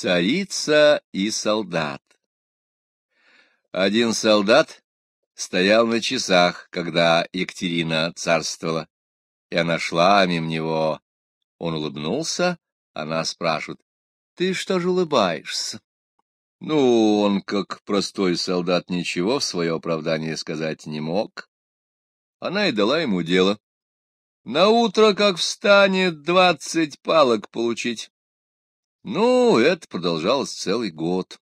Царица и солдат Один солдат стоял на часах, когда Екатерина царствовала, и она шла мимо него. Он улыбнулся, она спрашивает, — Ты что же улыбаешься? Ну, он, как простой солдат, ничего в свое оправдание сказать не мог. Она и дала ему дело. На утро, как встанет, двадцать палок получить. Ну, это продолжалось целый год.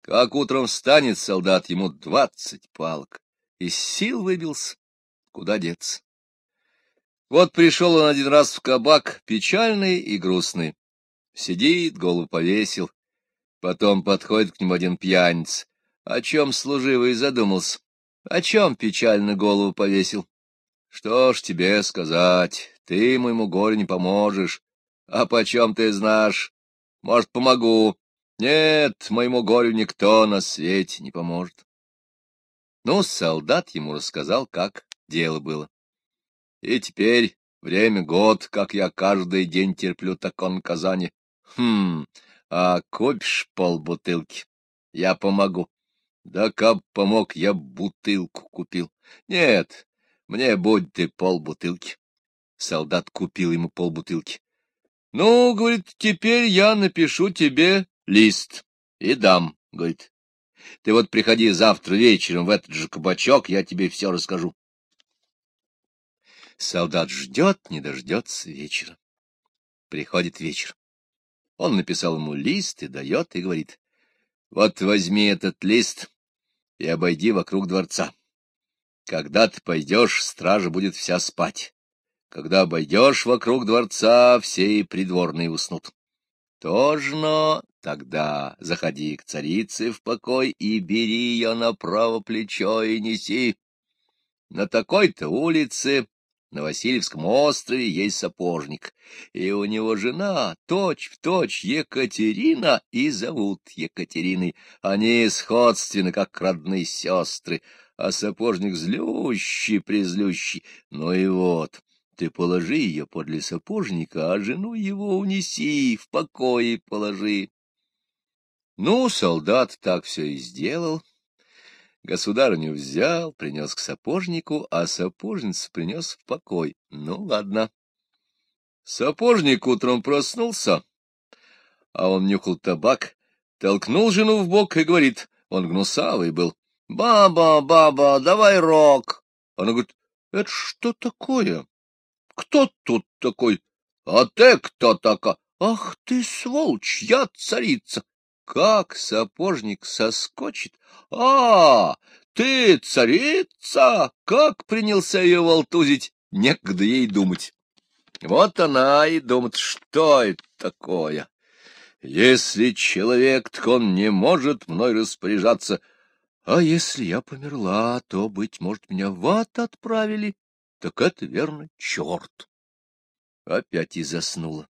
Как утром встанет солдат, ему двадцать палок. Из сил выбился. Куда деться? Вот пришел он один раз в кабак, печальный и грустный. Сидит, голову повесил. Потом подходит к нему один пьяниц. О чем служивый задумался? О чем печально голову повесил? Что ж тебе сказать? Ты моему горю не поможешь. А почем ты знаешь? Может, помогу? Нет, моему горю никто на свете не поможет. Ну, солдат ему рассказал, как дело было. И теперь время год, как я каждый день терплю такое наказание. Хм, а купишь полбутылки? Я помогу. Да как помог, я бутылку купил. Нет, мне будь ты полбутылки. Солдат купил ему полбутылки. — Ну, — говорит, — теперь я напишу тебе лист и дам, — говорит. — Ты вот приходи завтра вечером в этот же кабачок, я тебе все расскажу. Солдат ждет, не дождется вечера. Приходит вечер. Он написал ему лист и дает, и говорит, — Вот возьми этот лист и обойди вокруг дворца. Когда ты пойдешь, стража будет вся спать. Когда обойдешь вокруг дворца, все и придворные уснут. Тожно тогда заходи к царице в покой и бери ее на право плечо и неси. На такой-то улице, на Васильевском острове, есть сапожник, и у него жена, точь-в-точь Екатерина, и зовут Екатериной. Они сходственны, как родные сестры, а сапожник злющий-призлющий. Ну и вот... Ты положи ее подле сапожника, а жену его унеси, в покое положи. Ну, солдат так все и сделал. Государыню взял, принес к сапожнику, а сапожницу принес в покой. Ну, ладно. Сапожник утром проснулся, а он нюхал табак, толкнул жену в бок и говорит, он гнусавый был, «Баба, баба, давай рок!» Она говорит, «Это что такое?» Кто тут такой? А ты кто такая? Ах ты, сволочь, я царица! Как сапожник соскочит? А, ты царица! Как принялся ее волтузить? Некогда ей думать. Вот она и думает, что это такое. Если человек, так он не может мной распоряжаться. А если я померла, то, быть может, меня в ад отправили так это, верно, черт. Опять и заснула.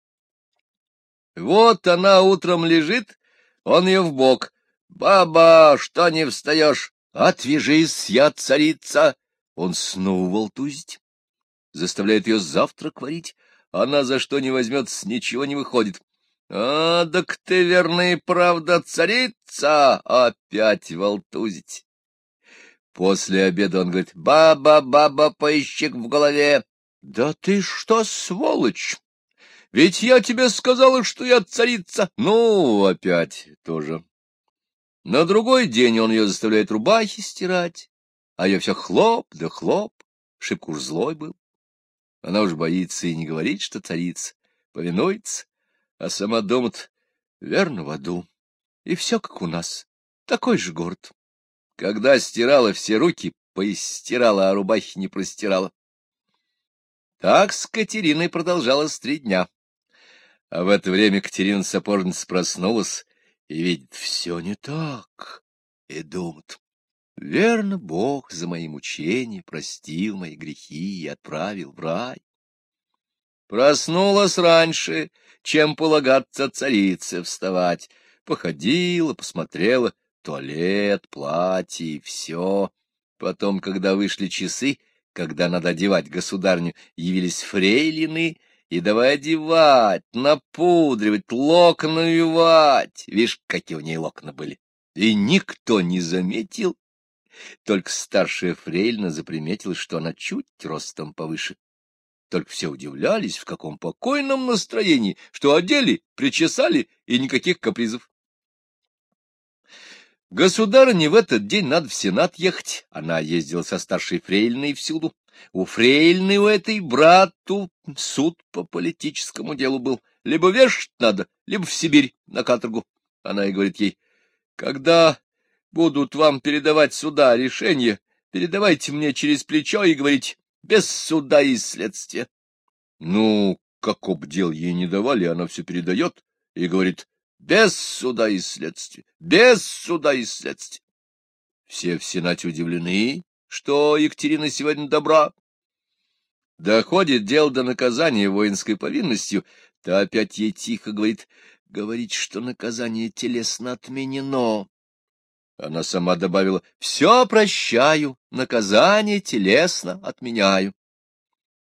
Вот она утром лежит, он ее в бок. Баба, что не встаешь? Отвяжись, я царица. Он снова волтузить. Заставляет ее завтрак варить. Она за что не возьмется, ничего не выходит. А, так ты, верно и правда, царица, опять волтузить. После обеда он говорит, «Баба, баба, поищик в голове». «Да ты что, сволочь! Ведь я тебе сказала, что я царица». Ну, опять тоже. На другой день он ее заставляет рубахи стирать, а я все хлоп да хлоп, шибко уж злой был. Она уж боится и не говорит, что царица, повинуется, а сама думает, верно, в аду. И все как у нас, такой же город. Когда стирала все руки, поистирала, а рубахи не простирала. Так с Катериной продолжалось три дня. А в это время Катерина Сапожница проснулась и видит, все не так, и думает, верно, Бог за мои мучения простил мои грехи и отправил в рай. Проснулась раньше, чем полагаться царице вставать, походила, посмотрела — туалет, платье и все. Потом, когда вышли часы, когда надо одевать государню, явились фрейлины и давай одевать, напудривать, локоны вивать. Видишь, какие у ней локоны были. И никто не заметил, только старшая фрейлина заприметила, что она чуть ростом повыше. Только все удивлялись, в каком покойном настроении, что одели, причесали и никаких капризов. Государыне в этот день надо в Сенат ехать. Она ездила со старшей фрейлиной всюду. У фрейлины у этой брату суд по политическому делу был. Либо вешать надо, либо в Сибирь на каторгу. Она и говорит ей, когда будут вам передавать суда решение, передавайте мне через плечо и говорить без суда и следствия. Ну, как обдел ей не давали, она все передает и говорит без суда и следствия, без суда и следствия. Все в Сенате удивлены, что Екатерина сегодня добра. Доходит дело до наказания воинской повинностью, то опять ей тихо говорит, говорит, что наказание телесно отменено. Она сама добавила, все прощаю, наказание телесно отменяю.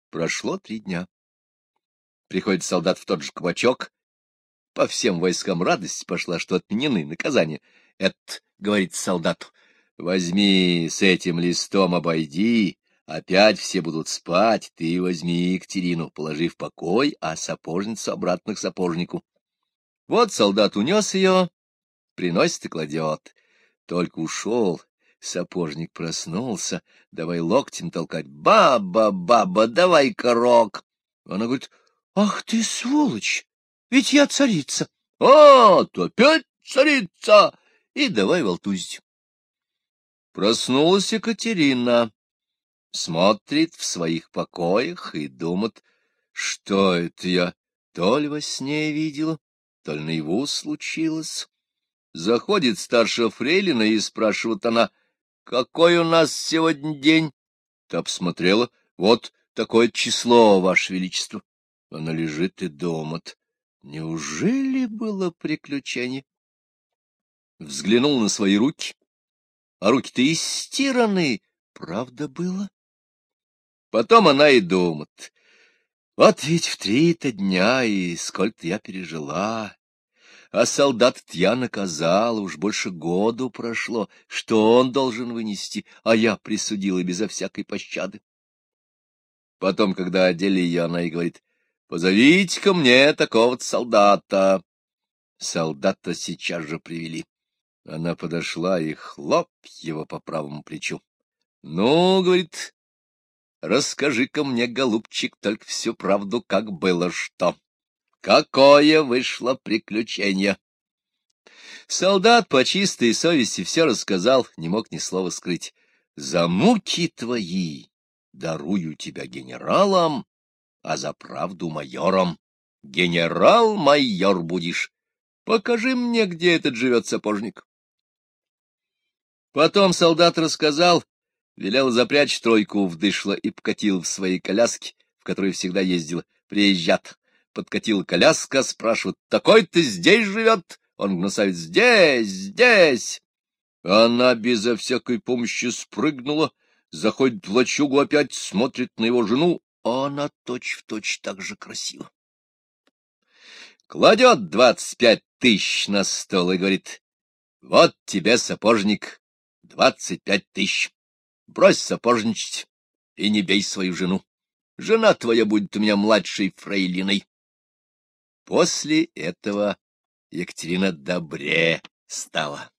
Прошло три дня. Приходит солдат в тот же кабачок. По всем войскам радость пошла, что отменены наказания. Это, говорит солдату, возьми с этим листом, обойди, опять все будут спать, ты возьми Екатерину, положи в покой, а сапожницу обратно к сапожнику. Вот солдат унес ее, приносит и кладет. Только ушел, сапожник проснулся, давай локтем толкать. «Баба, баба, давай корок!» Она говорит, «Ах ты, сволочь! Ведь я царица!» «А, то опять царица!» И давай волтузить. Проснулась Екатерина, смотрит в своих покоях и думает, что это я то ли во сне видела, то ли наяву случилось. Заходит старшая фрейлина и спрашивает она, какой у нас сегодня день? Та посмотрела, вот такое число, Ваше Величество. Она лежит и думает, неужели было приключение? Взглянул на свои руки, а руки-то истираны, правда было? Потом она и думает, вот ведь в три-то дня и сколько я пережила, а солдат я наказала, уж больше году прошло, что он должен вынести, а я присудила безо всякой пощады. Потом, когда одели ее, она и говорит, позовите ко мне такого-то солдата. Солдата сейчас же привели. Она подошла и хлоп его по правому плечу. — Ну, — говорит, — расскажи-ка мне, голубчик, только всю правду, как было что. Какое вышло приключение! Солдат по чистой совести все рассказал, не мог ни слова скрыть. За муки твои дарую тебя генералом, а за правду майором. Генерал-майор будешь. Покажи мне, где этот живет сапожник. Потом солдат рассказал, велел запрячь тройку в дышло и покатил в своей коляске, в которой всегда ездил. Приезжат подкатила коляска, спрашивает, такой-то здесь живет? Он гнусавит, здесь, здесь. Она безо всякой помощи спрыгнула, заходит в лачугу опять, смотрит на его жену, она точь-в-точь точь так же красива. Кладет двадцать пять тысяч на стол и говорит, вот тебе, сапожник, двадцать пять тысяч. Брось сапожничать и не бей свою жену. Жена твоя будет у меня младшей фрейлиной. После этого Екатерина добре стала.